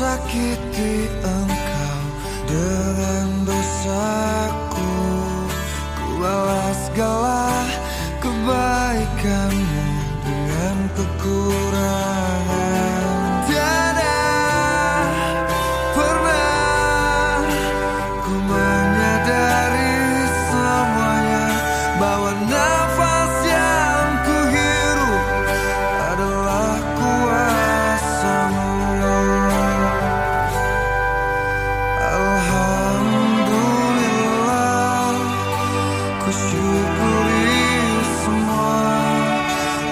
Sakiti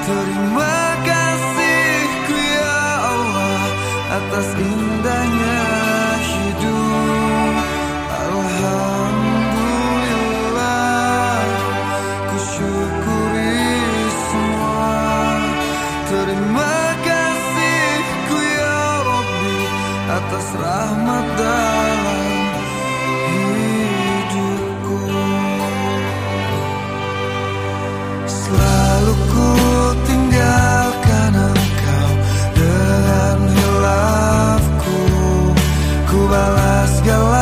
Terima kasihku ya Allah Atas indahnya rahmat dalam hidupku. Selalu ku tinggalkan engkau dengan hilafku. Ku balas segala